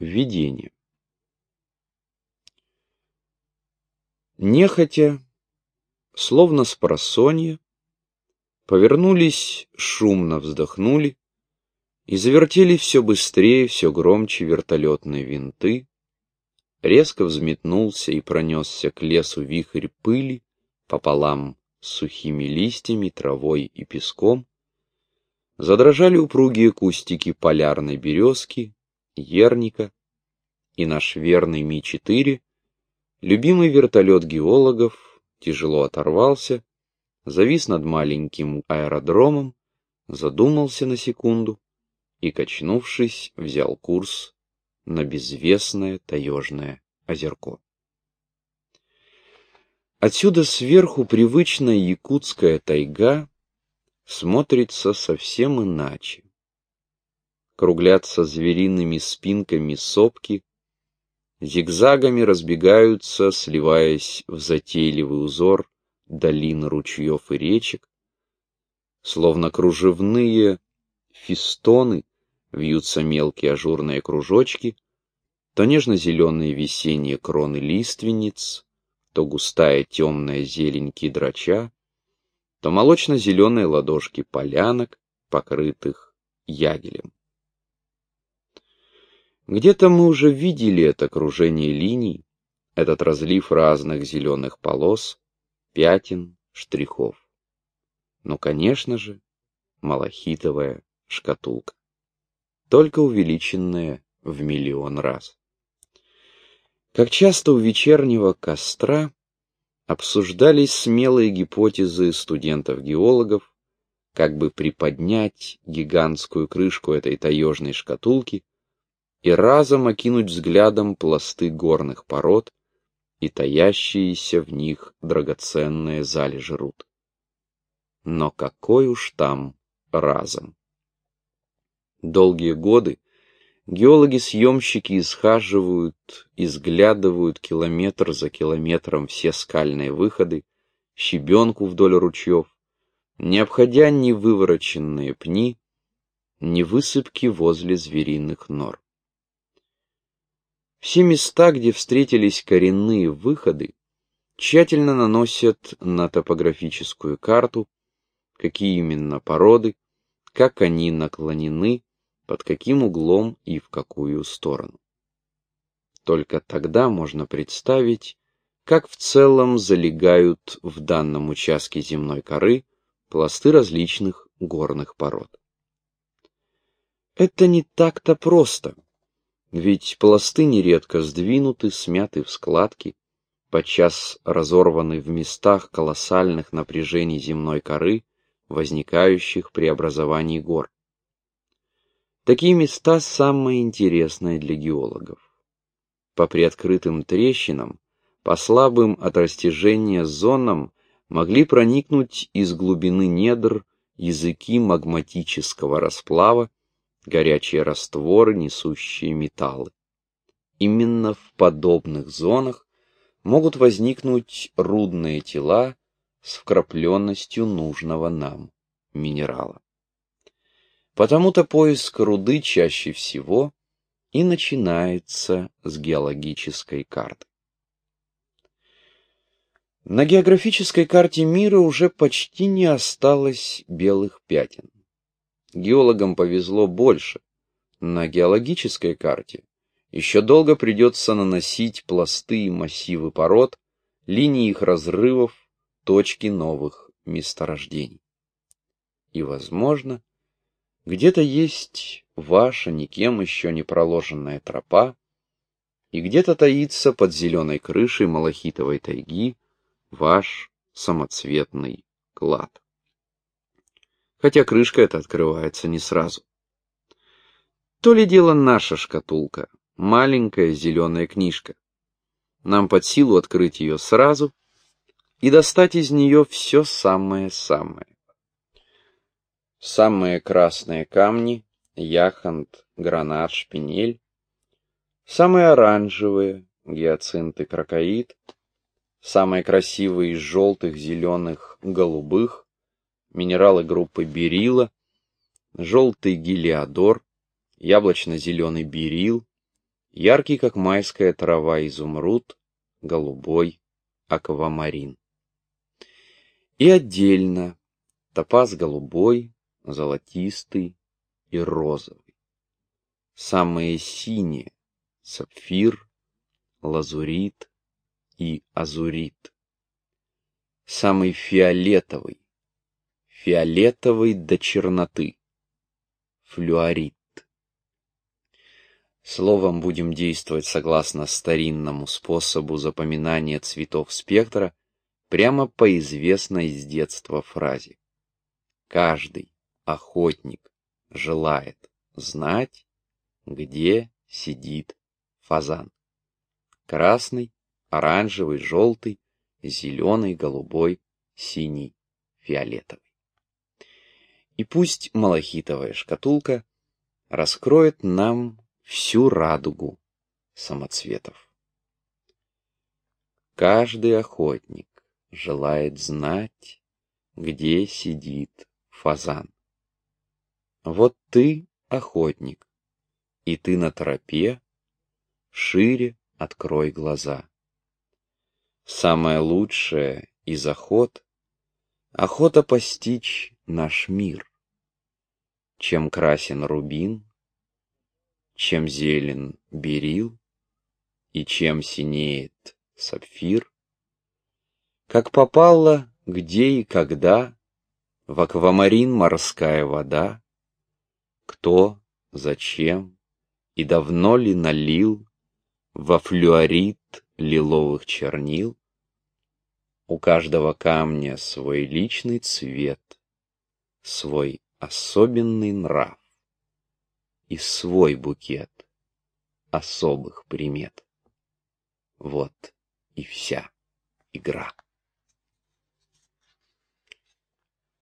Введение. Нехотя, словно с просонья, повернулись, шумно вздохнули и завертели все быстрее, все громче вертолетные винты, резко взметнулся и пронесся к лесу вихрь пыли пополам с сухими листьями, травой и песком, задрожали упругие кустики полярной березки, ерника, и наш верный Ми-4, любимый вертолет геологов, тяжело оторвался, завис над маленьким аэродромом, задумался на секунду и, качнувшись, взял курс на безвестное таежное озерко. Отсюда сверху привычная якутская тайга смотрится совсем иначе. Круглятся звериными спинками сопки, зигзагами разбегаются, сливаясь в затейливый узор долин ручьев и речек, словно кружевные фистоны вьются мелкие ажурные кружочки, то нежно-зеленые весенние кроны лиственниц, то густая темная зелень кедрача, то молочно-зеленые ладошки полянок, покрытых ягелем. Где-то мы уже видели это окружение линий, этот разлив разных зеленых полос, пятен, штрихов. Ну, конечно же, малахитовая шкатулка, только увеличенная в миллион раз. Как часто у вечернего костра обсуждались смелые гипотезы студентов-геологов, как бы приподнять гигантскую крышку этой таежной шкатулки и разом окинуть взглядом пласты горных пород и таящиеся в них драгоценные залежи руд. Но какой уж там разом. Долгие годы Геологи-съемщики исхаживают, изглядывают километр за километром все скальные выходы, щебенку вдоль ручьев, не обходя ни вывороченные пни, ни высыпки возле звериных нор. Все места, где встретились коренные выходы, тщательно наносят на топографическую карту, какие именно породы, как они наклонены, под каким углом и в какую сторону. Только тогда можно представить, как в целом залегают в данном участке земной коры пласты различных горных пород. Это не так-то просто, ведь пласты нередко сдвинуты, смяты в складки, подчас разорваны в местах колоссальных напряжений земной коры, возникающих при образовании гор. Такие места самые интересные для геологов. По приоткрытым трещинам, по слабым от растяжения зонам могли проникнуть из глубины недр языки магматического расплава, горячие растворы, несущие металлы. Именно в подобных зонах могут возникнуть рудные тела с вкрапленностью нужного нам минерала. Потому-то поиск руды чаще всего и начинается с геологической карты. На географической карте мира уже почти не осталось белых пятен. Геологам повезло больше. На геологической карте еще долго придется наносить пласты и массивы пород, линии их разрывов, точки новых месторождений. И, возможно, где-то есть ваша никем еще не проложенная тропа, и где-то таится под зеленой крышей малахитовой тайги ваш самоцветный клад. Хотя крышка эта открывается не сразу. То ли дело наша шкатулка, маленькая зеленая книжка. Нам под силу открыть ее сразу и достать из нее все самое-самое. Самые красные камни — яхонт, гранат, шпинель. Самые оранжевые — гиацинт и крокоид. Самые красивые из желтых, зеленых, голубых — минералы группы берила, желтый гелиодор, яблочно-зеленый берил, яркий, как майская трава, изумруд, голубой, аквамарин. И отдельно топаз голубой, золотистый и розовый. Самые синие — сапфир, лазурит и азурит. Самый фиолетовый, фиолетовый до черноты, флюорит. Словом, будем действовать согласно старинному способу запоминания цветов спектра прямо по известной с детства фразе. Каждый охотник желает знать, где сидит фазан. Красный, оранжевый, желтый, зеленый, голубой, синий, фиолетовый. И пусть малахитовая шкатулка раскроет нам всю радугу самоцветов. Каждый охотник желает знать, где сидит фазан. Вот ты охотник, и ты на тропе, шире открой глаза. Самое лучшее из охот — охота постичь наш мир. Чем красен рубин, чем зелен берил и чем синеет сапфир, как попало, где и когда, в аквамарин морская вода, кто, зачем и давно ли налил во флюорит лиловых чернил, у каждого камня свой личный цвет, свой особенный нрав и свой букет особых примет. Вот и вся игра.